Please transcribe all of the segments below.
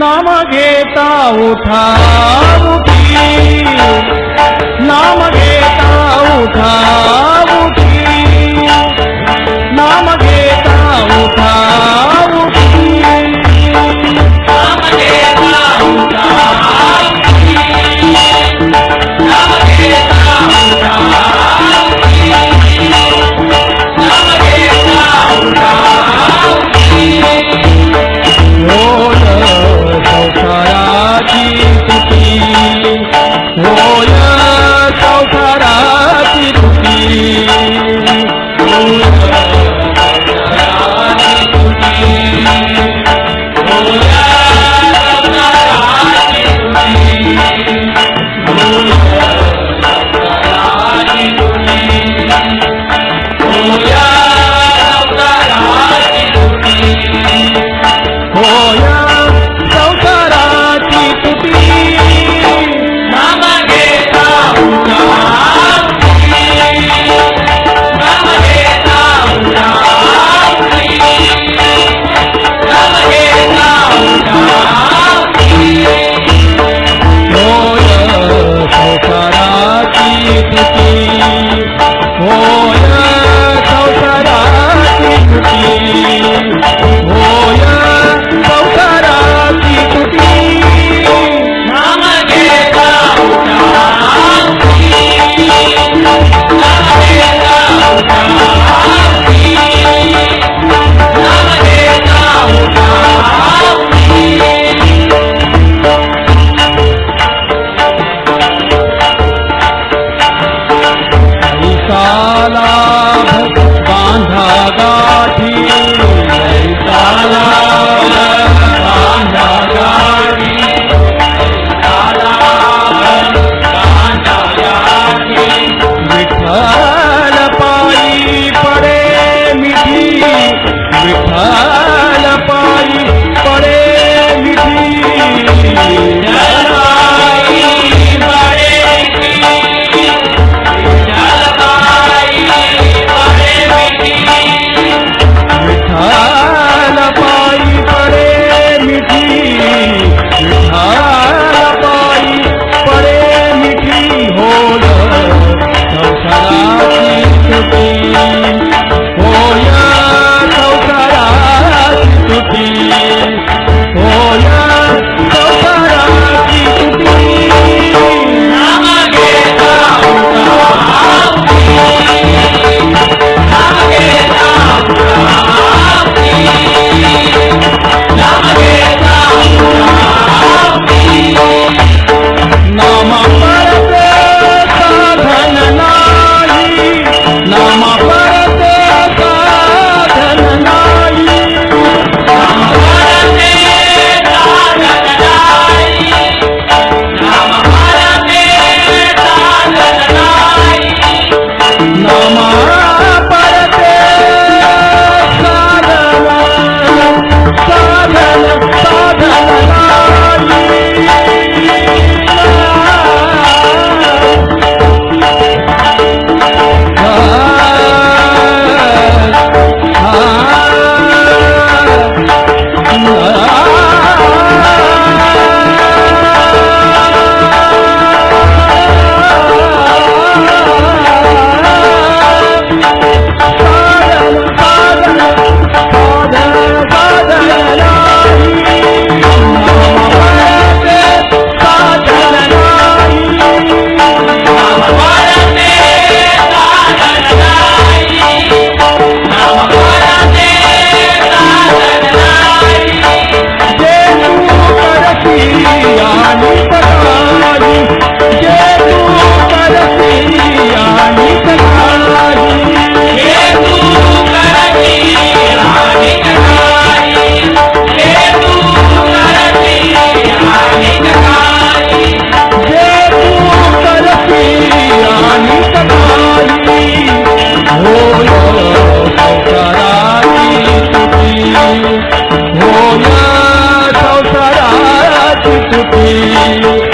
नाम घेता उठा उठी नाम घेता उठा घेता उठा Ripa. mí.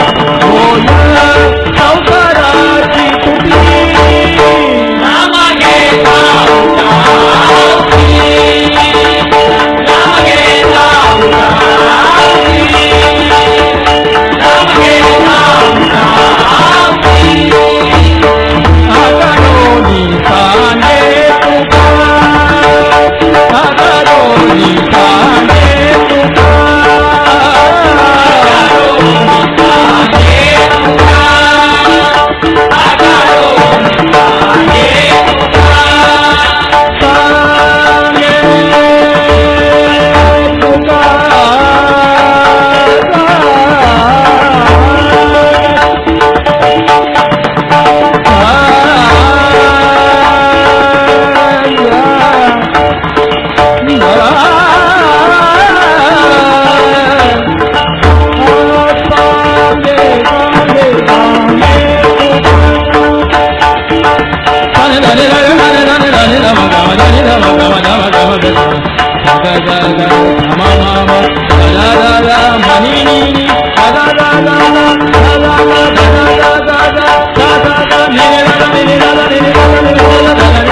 గమ గమ దని గమ గమ గమ గమ గమ గ గ గమ మమ ద ద ద మని ని ని ద ద ద ద ద ద ద ద ద ద ద ద ద ని ని ద ని ని ద ని ని ద ని ని ద ని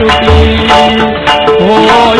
to be. Oh,